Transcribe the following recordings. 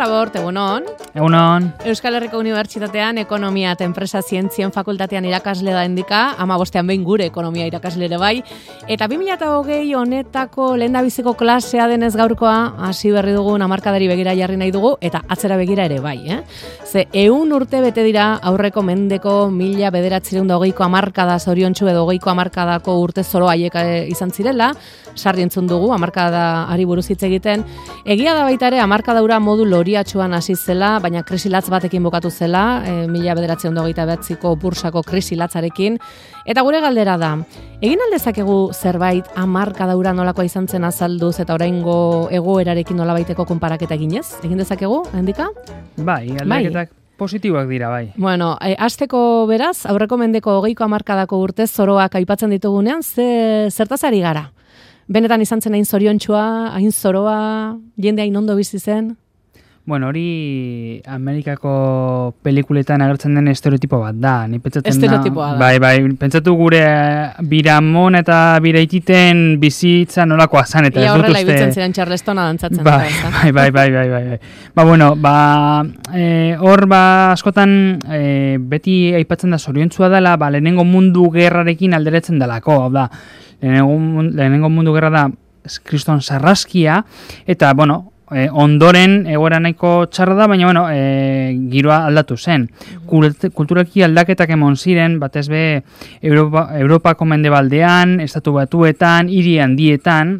labort, egunon. Egunon. Euskal Herriko Unibertsitatean Ekonomia eta Enpresa Zientzien Fakultatean irakasle da indika, ama bostean behin gure ekonomia irakasle ere bai. Eta 2008 honetako lehen biziko klasea denez gaurkoa, hasi berri dugun amarkadari begira jarri nahi dugu, eta atzera begira ere bai. Eh? Ze, eun urte bete dira aurreko mendeko mila bederatzireun da hogeiko amarkada zoriontsu edo hogeiko amarkadako urte zoro haiek eh, izan zirela, sarri entzun dugu, amarkada ari buruz hitz egiten. Egia da baita ere, amarkada ura modu loriatxuan hasi zela, baina krisilatz batekin bokatu zela, e, mila bederatzen dogeita behatziko bursako krisilatzarekin. Eta gure galdera da, egin aldezakegu zerbait amarkada ura nolakoa izan zen azalduz eta oraingo egoerarekin nolabaiteko konparaketa eginez? Egin dezakegu, hendika? Bai, aldaketak positiboak dira, bai. Bueno, e, azteko beraz, aurreko mendeko hogeiko amarkadako urtez zoroak aipatzen ditugunean, ze, zertazari gara? benetan izan zen hain zoriontxua, hain zoroa, jende hain ondo bizi zen? Bueno, hori Amerikako pelikuletan agertzen den estereotipo bat da. Ni pentsatzen da. Bai, bai, pentsatu gure biramon eta biraititen bizitza nolakoa zan eta ez dut uste. Ia ziren Charlestona dantzatzen. Bai, bai, bai, bai, bai, bai, bai. Ba, bueno, ba, e, hor, ba, askotan, e, beti aipatzen da zoriontzua dela, ba, lehenengo mundu gerrarekin alderetzen delako, hau da, lehenengo, mundu gerra da kriston sarraskia, eta, bueno, e, ondoren egoera nahiko txarra da, baina, bueno, e, giroa aldatu zen. Kulturaki aldaketak emon ziren, batez be, Europa, Europako mendebaldean, estatu batuetan, hiri handietan,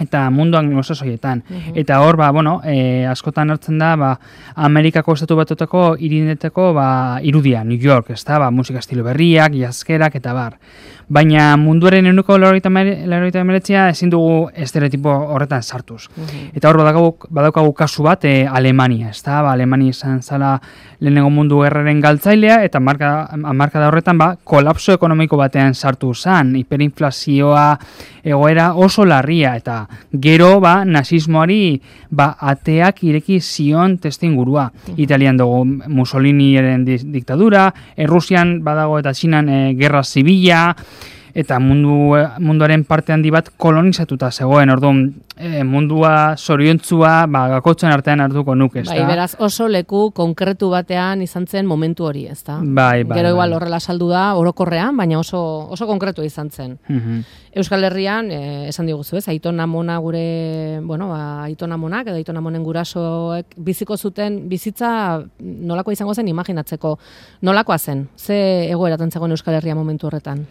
eta munduan glosasoietan. Mm Eta hor, ba, bueno, e, askotan hartzen da, ba, Amerikako estatu batutako irindeteko ba, irudia, New York, ez da, ba, musika estilo berriak, jazkerak, eta bar. Baina munduaren enuko lauroita emeretzia ezin dugu estereotipo horretan sartuz. Mhm. Eta hor, badaukagu, badaukagu kasu bat, e, Alemania, ez da, ba, Alemania izan zala lehenengo mundu gerraren galtzailea, eta marka, marka da horretan, ba, kolapso ekonomiko batean sartu zan, hiperinflazioa egoera oso larria, eta gero ba nazismoari ba ateak ireki zion testingurua. Italian dugu Mussoliniren diktadura, Errusian badago eta Txinan e, gerra zibila, eta mundu, munduaren parte handi bat kolonizatuta zegoen, orduan e, mundua zoriontzua ba, gakotzen artean hartuko nuke, ez bai, beraz oso leku konkretu batean izan zen momentu hori, ez da? Bai, bai, Gero bai. igual horrela saldu da, orokorrean, baina oso, oso konkretu izan zen. Mhm. Euskal Herrian, e, esan diguzu ez, aitona mona gure, bueno, ba, aitona monak edo aitona monen gurasoek biziko zuten bizitza nolako izango zen imaginatzeko. Nolakoa zen? Ze egoeratzen zegoen Euskal Herria momentu horretan?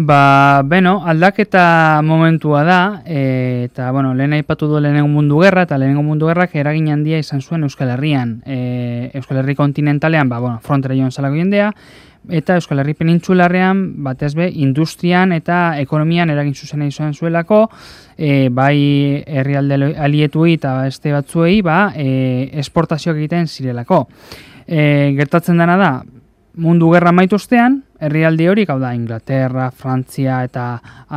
Ba, beno, aldaketa momentua da, e, eta, bueno, lehen aipatu du lehenengo mundu gerra, eta lehenengo mundu gerrak eragin handia izan zuen Euskal Herrian. E, Euskal Herri kontinentalean, ba, bueno, frontera joan zalako jendea, eta Euskal Herri penintxularrean, batez be, industrian eta ekonomian eragin zuzena izan zuelako, e, bai herrialde alietuei eta este batzuei, ba, e, esportazioak egiten zirelako. E, gertatzen dena da, mundu gerra maituztean, herrialde horiek, hau da, Inglaterra, Frantzia eta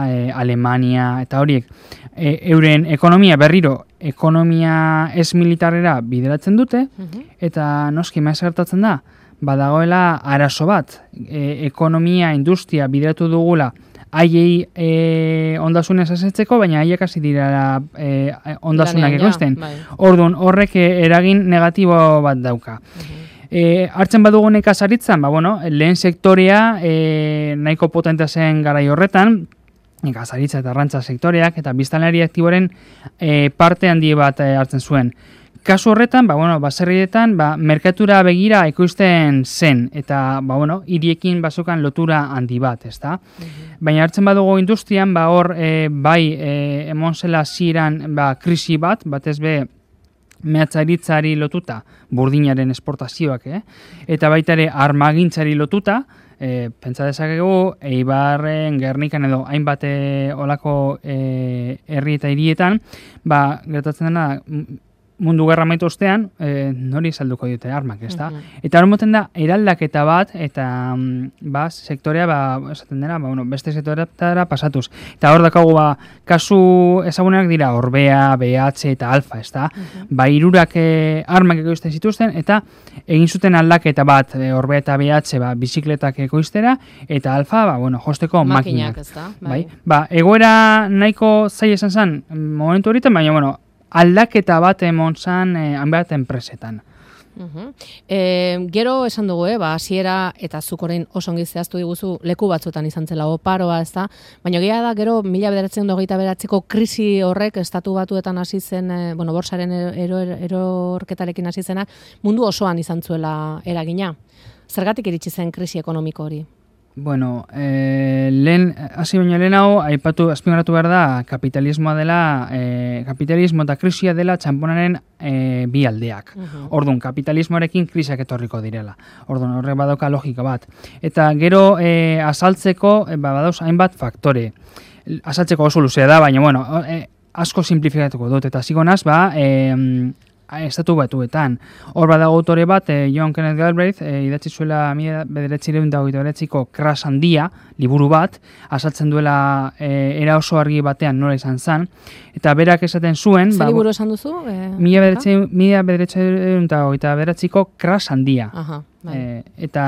e, Alemania eta horiek, e, euren ekonomia berriro, ekonomia ez militarera bideratzen dute, mhm. eta noski maiz gertatzen da, badagoela arazo bat, e, ekonomia, industria bideratu dugula, haiei e, ondasunez asetzeko, baina haiek hasi dira e, ondasunak ekoizten. Bai. Orduan, horrek eragin negatibo bat dauka. Mhm. E, hartzen badugu nekazaritzan, ba, bueno, lehen sektorea e, nahiko potente zen garai horretan, nekazaritza eta arrantza sektoreak, eta biztanari aktiboren e, parte handi bat e, hartzen zuen. Kasu horretan, ba, bueno, baserrietan, ba, merkatura begira ekoizten zen, eta, ba, bueno, iriekin basokan lotura handi bat, ez da? Mhm. Baina hartzen badugu industrian, ba, hor, e, bai, e, emon zela ziren, ba, krisi bat, batez be, mehatzaritzari lotuta, burdinaren esportazioak, eh? eta baita ere armagintzari lotuta, e, pentsa dezakegu, eibarren, gernikan edo hainbat eh, olako e, herri eta hirietan, ba, gertatzen dena, mundu gerra maitu ostean, e, nori salduko dute armak, ez da? Eta hori moten da, eraldaketa bat, eta mm, ba, sektorea, ba, esaten dena, ba, bueno, beste sektorea pasatuz. Eta hor dakagu, ba, kasu ezagunenak dira, Orbea, BH eta Alfa, ez da? Ba, irurak e, armak ekoizten zituzten, eta egin zuten aldaketa bat, e, Orbea eta BH, ba, bizikletak ekoiztera, eta Alfa, ba, bueno, josteko makinak. ez da? Bai. bai. Ba, egoera nahiko zai esan zen, momentu horietan, baina, bueno, aldaketa bat emon zan e, hanbat enpresetan. Uhum. E, gero esan dugu, eh, ba, hasiera eta zukorein oso ongi zehaztu diguzu leku batzuetan izan zela oparoa, ez da? Baina geha da, gero mila bederatzen dogeita beratzeko krisi horrek estatu batuetan hasi zen, e, bueno, borsaren erorketarekin ero, hasi zenak, mundu osoan izan zuela eragina. Zergatik iritsi zen krisi ekonomiko hori? Bueno, e, lehen, hasi baino lehen hau, aipatu, azpimarratu behar da, kapitalismoa dela, e, kapitalismo eta krisia dela txamponaren e, bi aldeak. Uh Orduan, kapitalismoarekin krisiak etorriko direla. Orduan, horrek badoka logika bat. Eta gero, e, asaltzeko, e, ba, badauz, hainbat faktore. Asaltzeko oso luzea da, baina, bueno, e, asko simplifikatuko dut. Eta zigonaz, ba, e, estatu batuetan. Hor badago autore bat, e, John Kenneth Galbraith, e, idatzi zuela mi bederetzireun da beretziko kras handia, liburu bat, asaltzen duela e, era oso argi batean nola izan zen, eta berak esaten zuen... Zer ba, liburu esan duzu? E, mila bederetzireun da beretziko kras handia. Aha, bai. e, eta...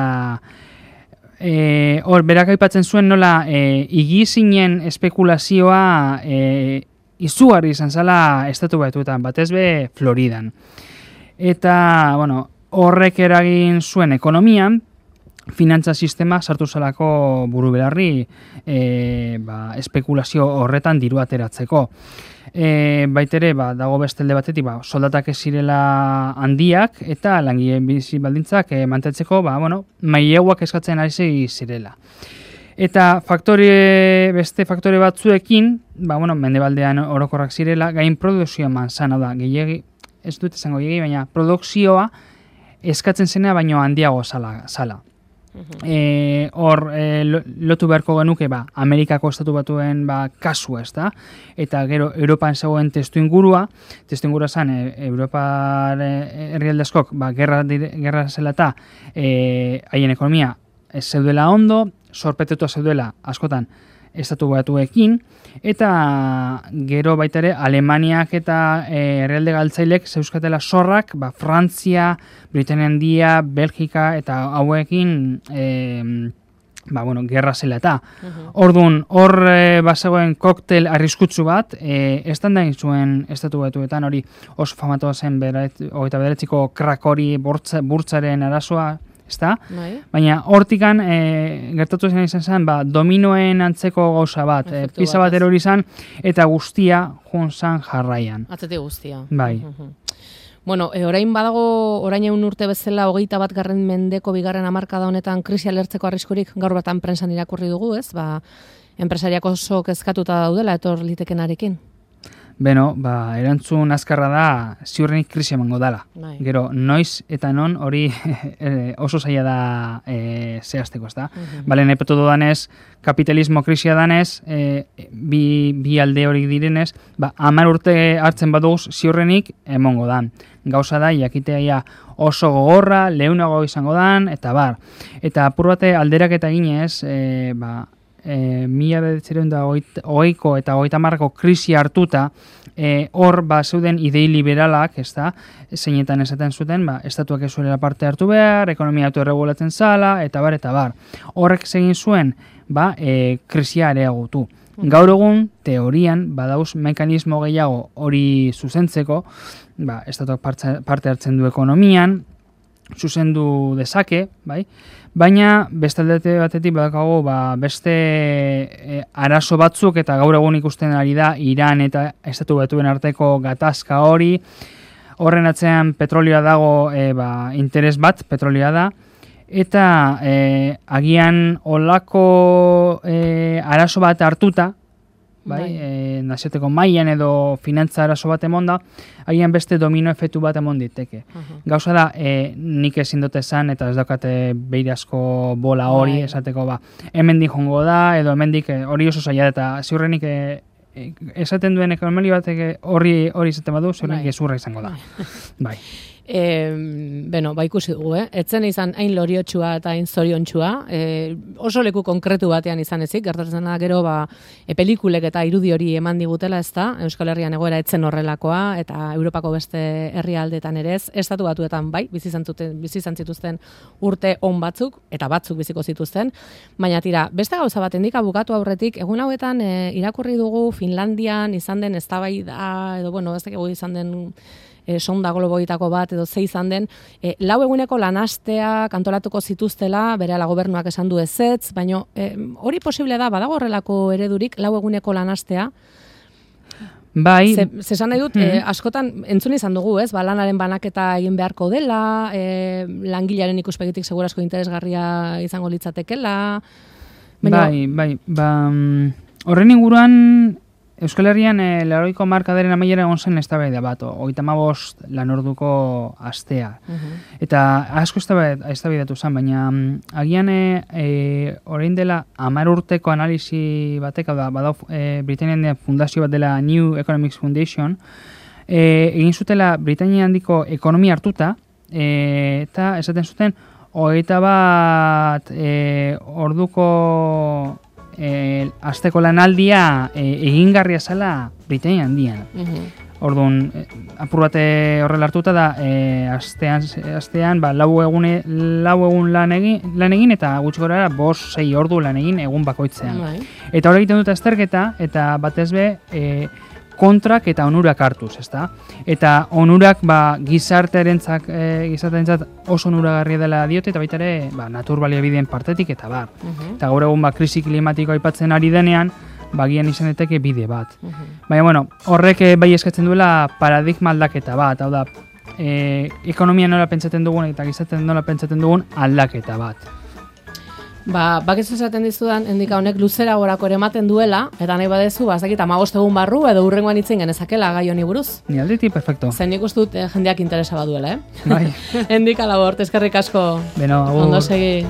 hor, berak aipatzen zuen nola e, igizinen espekulazioa e, izugarri izan zala estatu batuetan, batez be Floridan. Eta, bueno, horrek eragin zuen ekonomian, finantza sistema sartu zelako buru belarri e, ba, espekulazio horretan diru ateratzeko. E, baitere, ba, dago bestelde batetik, ba, soldatak ez zirela handiak eta langileen bizi baldintzak e, mantetzeko, ba, bueno, maileguak eskatzen ari zirela. Eta faktore, beste faktore batzuekin, ba, bueno, mendebaldean orokorrak zirela, gain produkzioa man zana da, gehiagi, ez dut esango gehiagi, baina produkzioa eskatzen zena baino handiago zala. zala. E, hor, e, lotu beharko genuke, ba, Amerikako estatu batuen ba, kasu ez da, eta gero Europan zegoen testu ingurua, testu ingurua zen, e, Europa herrialdezkok, ba, gerra, gerra zela eta e, haien ekonomia ez zeudela ondo, sorpetetua zeuduela askotan estatu batuekin, eta gero baita ere Alemaniak eta e, herrialde galtzailek zeuskatela zorrak, ba, Frantzia, Britania Handia, Belgika eta hauekin e, ba, bueno, gerra zela eta. Orduan, hor e, bazegoen koktel arriskutsu bat, e, estan da zuen estatu batuetan hori oso famatoa zen hogeita bederatziko krakori burtzaren arazoa, ezta? Bai. Baina hortikan e, gertatu zen izan zen, ba, dominoen antzeko gauza bat, e, pizza bat erori zen, eta guztia jun zan jarraian. Atzeti guztia. Bai. Bueno, e, orain badago, orain egun urte bezala, hogeita bat garren mendeko bigarren amarkada honetan krisi alertzeko arriskurik gaur batan prensan irakurri dugu, ez? Ba, enpresariako oso kezkatuta daudela, etor litekenarekin. Beno, ba, erantzun azkarra da ziurrenik krisi emango dala. Bai. Gero, noiz eta non hori e, oso zaila da e, zehazteko, ez da? Uh Bale, nepetu danez, kapitalismo krisia danez, e, bi, bi alde hori direnez, ba, amar urte hartzen baduz ziurrenik emongo dan. Gauza da, jakitea oso gogorra, leunago izango dan, eta bar. Eta apur bate alderak eta ginez, e, ba, e, mila bedetzeron da oiko eta oita marrako krisi hartuta, e, hor ba zeuden idei liberalak, ez da, zeinetan esaten zuten, ba, estatuak ez parte hartu behar, ekonomia autorregulatzen zala, eta bar, eta bar. Horrek zegin zuen, ba, e, krisia areagutu. Gaur egun, teorian, badauz mekanismo gehiago hori zuzentzeko, ba, estatuak parte hartzen du ekonomian, zuzendu dezake, bai? Baina bestaldete batetik badakago ba, beste e, arazo batzuk eta gaur egun ikusten ari da Iran eta estatu batuen arteko gatazka hori. Horren atzean petrolioa dago e, ba, interes bat, petrolioa da. Eta e, agian olako e, arazo bat hartuta, bai, bai. E, nazioteko mailan edo finantza arazo bat emonda, haien beste domino efektu bat emon diteke. Gauza da, e, nik ezin dute esan, eta ez daukate behirazko bola hori, bai. esateko ba, hemendik jongo da, edo hemendik e, hori oso zaila, eta ziurrenik e, esaten duen ekonomeli batek hori hori izaten badu, ziurrenik bai. ezurra izango da. Bai. E, beno, ba ikusi dugu, eh? Etzen izan hain loriotsua eta hain zoriontsua, e, oso leku konkretu batean izan ezik, gertatzen da gero, ba, e, pelikulek eta irudi hori eman digutela ez da, Euskal Herrian egoera etzen horrelakoa, eta Europako beste herrialdetan ere ez, estatu batuetan bai, bizizan, zuten, bizizan zituzten urte on batzuk, eta batzuk biziko zituzten, baina tira, beste gauza bat endika bukatu aurretik, egun hauetan e, irakurri dugu Finlandian izan den eztabaida edo bueno, ez izan den e, sonda globoitako bat edo ze izan den, e, lau eguneko lanastea kantolatuko zituztela, bere ala gobernuak esan du ezetz, baina hori posible da, badago horrelako eredurik, lau eguneko lanastea, Bai. Ze, nahi dut, mm askotan entzun izan dugu, ez? Ba, lanaren banaketa egin beharko dela, e, langilaren ikuspegitik segurasko interesgarria izango litzatekela. Bai, bai, ba, mm, horren inguruan Euskal Herrian e, eh, laroiko markadaren amaiera egon zen ez da bat, oita mabost lan orduko astea. Eta asko ez da zen, baina um, agian e, orain dela amar urteko analisi batek, da, badau e, Britannian fundazio bat dela New Economics Foundation, e, egin zutela Britannia handiko ekonomia hartuta, e, eta esaten zuten, oita bat e, orduko e, azteko lanaldia e, egingarria zela Britania handian. Mm Orduan, e, apur bate horrela hartuta da, e, astean, astean ba, lau, egune, lau egun lan egin, lan egin eta gutxi gora bos, sei ordu lan egin egun bakoitzean. Bai. Eta hori egiten dut azterketa, eta batez be, e, kontrak eta onurak hartuz, ezta? Eta onurak ba, gizartearentzak e, gizartearentzat oso onuragarria dela diote eta baita ere ba, natur baliabideen partetik eta bar. Uh Eta gaur egun ba, krisi klimatiko aipatzen ari denean, bagian izan eteke bide bat. Uh Baina, bueno, horrek eh, bai eskatzen duela paradigma aldaketa bat, hau da, e, ekonomia nola pentsatzen dugun eta gizaten nola pentsatzen dugun aldaketa bat. Ba, bakiz esaten dizudan, endika honek luzera gorako ere ematen duela, eta nahi badezu, ba, ezakit, amabost egun barru, edo urrengoan itzen genezakela gai honi buruz. Ni alditi, perfecto. Zen nik ustut eh, jendeak interesa baduela, eh? Bai. endika labort, eskerrik asko. Beno, Ondo segi.